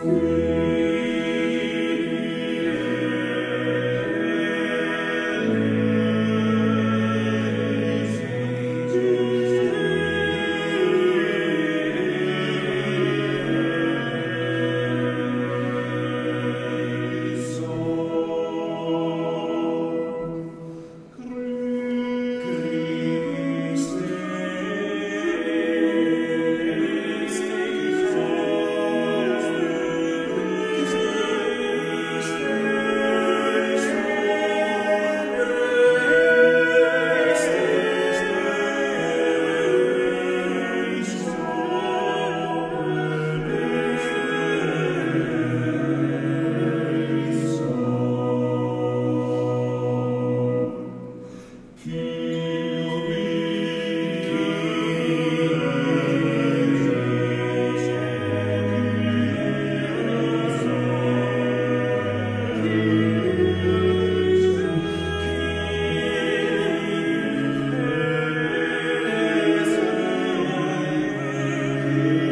Amen. scinfropete aga etc. acs quic